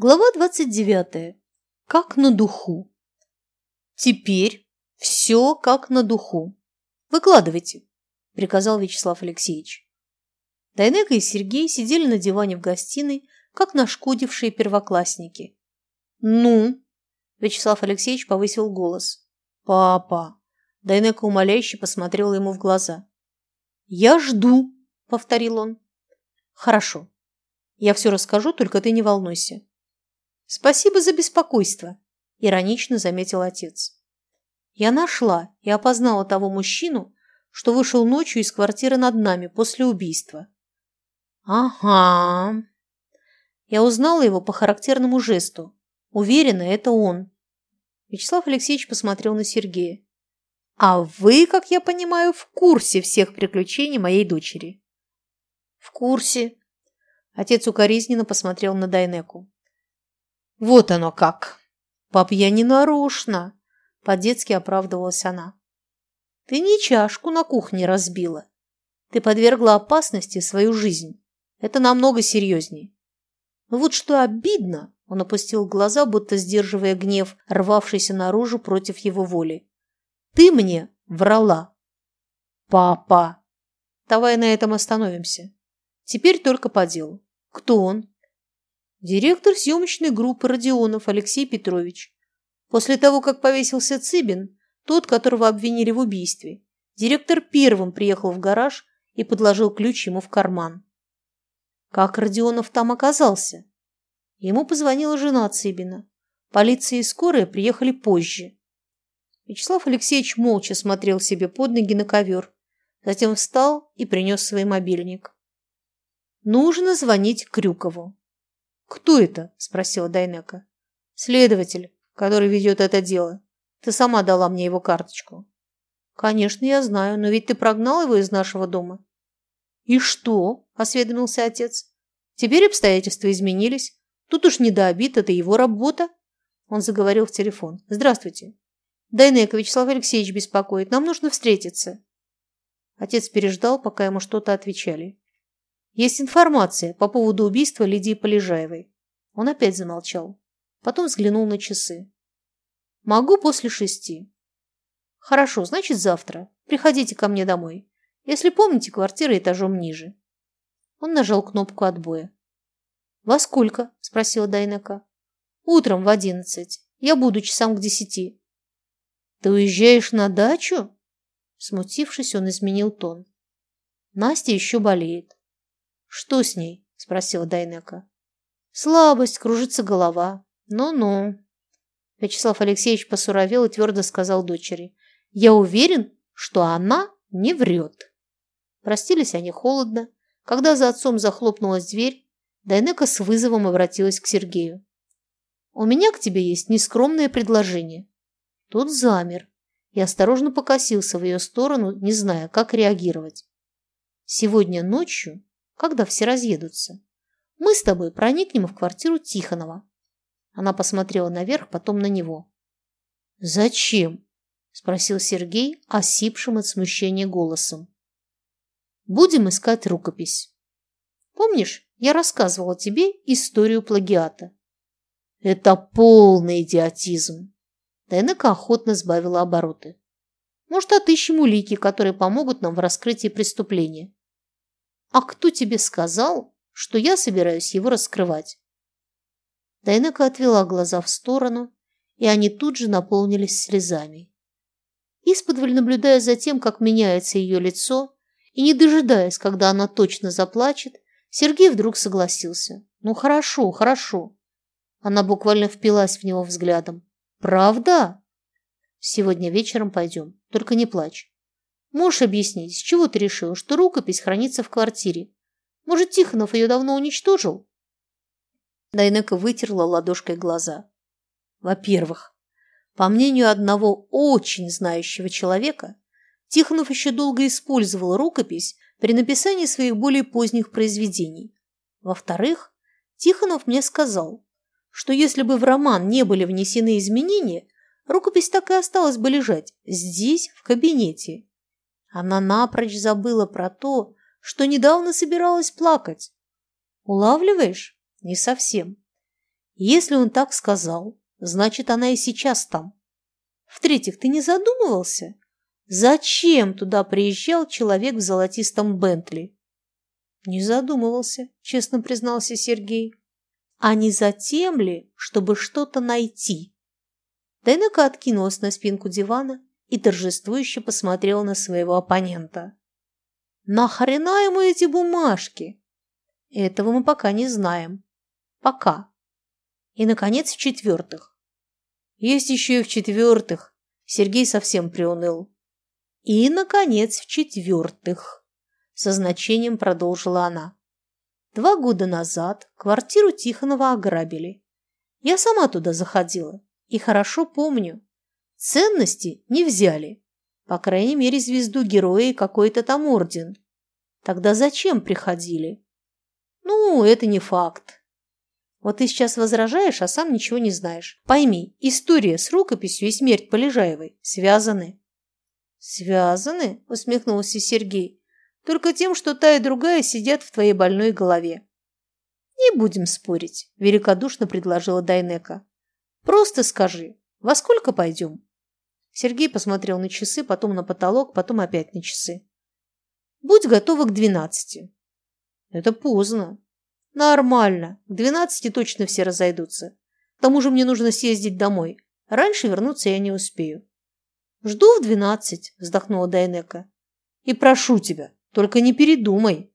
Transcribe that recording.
Глава 29. Как на духу. Теперь все как на духу. Выкладывайте, приказал Вячеслав Алексеевич. Дайнека и Сергей сидели на диване в гостиной, как нашкодившие первоклассники. Ну, Вячеслав Алексеевич повысил голос. Папа. Дайнека умоляюще посмотрела ему в глаза. Я жду, повторил он. Хорошо. Я все расскажу, только ты не волнуйся. Спасибо за беспокойство, иронично заметил отец. Я нашла и опознала того мужчину, что вышел ночью из квартиры над нами после убийства. Ага. Я узнала его по характерному жесту. Уверена, это он. Вячеслав Алексеевич посмотрел на Сергея. А вы, как я понимаю, в курсе всех приключений моей дочери. В курсе. Отец укоризненно посмотрел на Дайнеку. Вот оно как. Пап, я не нарочно. По-детски оправдывалась она. Ты не чашку на кухне разбила. Ты подвергла опасности свою жизнь. Это намного серьезнее. Но вот что обидно, он опустил глаза, будто сдерживая гнев, рвавшийся наружу против его воли. Ты мне врала. Папа. Давай на этом остановимся. Теперь только по делу. Кто он? Директор съемочной группы Родионов Алексей Петрович. После того, как повесился Цыбин, тот, которого обвинили в убийстве, директор первым приехал в гараж и подложил ключ ему в карман. Как Родионов там оказался? Ему позвонила жена Цыбина. Полиция и скорая приехали позже. Вячеслав Алексеевич молча смотрел себе под ноги на ковер, затем встал и принес свой мобильник. Нужно звонить Крюкову. «Кто это?» – спросила Дайнека. «Следователь, который ведет это дело. Ты сама дала мне его карточку». «Конечно, я знаю, но ведь ты прогнал его из нашего дома». «И что?» – осведомился отец. «Теперь обстоятельства изменились. Тут уж не до обид, это его работа». Он заговорил в телефон. «Здравствуйте. Дайнека Вячеслав Алексеевич беспокоит. Нам нужно встретиться». Отец переждал, пока ему что-то отвечали. Есть информация по поводу убийства Лидии Полежаевой. Он опять замолчал. Потом взглянул на часы. Могу после шести. Хорошо, значит завтра. Приходите ко мне домой. Если помните, квартира этажом ниже. Он нажал кнопку отбоя. «Во сколько?» – спросила Дайнека. «Утром в одиннадцать. Я буду часам к десяти». «Ты уезжаешь на дачу?» Смутившись, он изменил тон. Настя еще болеет. «Что с ней?» – спросила Дайнека. «Слабость, кружится голова. Ну-ну». Вячеслав Алексеевич посуровел и твердо сказал дочери. «Я уверен, что она не врет». Простились они холодно. Когда за отцом захлопнулась дверь, Дайнека с вызовом обратилась к Сергею. «У меня к тебе есть нескромное предложение». Тот замер и осторожно покосился в ее сторону, не зная, как реагировать. «Сегодня ночью когда все разъедутся. Мы с тобой проникнем в квартиру Тихонова. Она посмотрела наверх, потом на него. «Зачем?» – спросил Сергей, осипшим от смущения голосом. «Будем искать рукопись. Помнишь, я рассказывала тебе историю плагиата?» «Это полный идиотизм!» Дайнека охотно сбавила обороты. «Может, отыщем улики, которые помогут нам в раскрытии преступления. А кто тебе сказал, что я собираюсь его раскрывать? Дайнека отвела глаза в сторону, и они тут же наполнились слезами. Исподволь наблюдая за тем, как меняется ее лицо, и не дожидаясь, когда она точно заплачет, Сергей вдруг согласился. «Ну хорошо, хорошо». Она буквально впилась в него взглядом. «Правда?» «Сегодня вечером пойдем, только не плачь. Можешь объяснить, с чего ты решил, что рукопись хранится в квартире? Может, Тихонов ее давно уничтожил?» Дайнека вытерла ладошкой глаза. Во-первых, по мнению одного очень знающего человека, Тихонов еще долго использовал рукопись при написании своих более поздних произведений. Во-вторых, Тихонов мне сказал, что если бы в роман не были внесены изменения, рукопись так и осталась бы лежать здесь, в кабинете, она напрочь забыла про то, что недавно собиралась плакать. Улавливаешь? Не совсем. Если он так сказал, значит, она и сейчас там. В-третьих, ты не задумывался, зачем туда приезжал человек в золотистом Бентли? Не задумывался, честно признался Сергей. А не затем ли, чтобы что-то найти? Дайнека откинулась на спинку дивана и торжествующе посмотрела на своего оппонента. «Нахрена ему эти бумажки?» «Этого мы пока не знаем. Пока. И, наконец, в-четвертых. Есть еще и в-четвертых. Сергей совсем приуныл. И, наконец, в-четвертых. Со значением продолжила она. Два года назад квартиру Тихонова ограбили. Я сама туда заходила и хорошо помню. Ценности не взяли. По крайней мере, звезду героя и какой-то там орден. Тогда зачем приходили? Ну, это не факт. Вот ты сейчас возражаешь, а сам ничего не знаешь. Пойми, история с рукописью и смерть Полежаевой связаны. Связаны? Усмехнулся Сергей. Только тем, что та и другая сидят в твоей больной голове. Не будем спорить, великодушно предложила Дайнека. Просто скажи, во сколько пойдем? Сергей посмотрел на часы, потом на потолок, потом опять на часы. Будь готова к двенадцати. Это поздно. Нормально. К двенадцати точно все разойдутся. К тому же мне нужно съездить домой. Раньше вернуться я не успею. Жду в двенадцать, вздохнула Дайнека. И прошу тебя, только не передумай.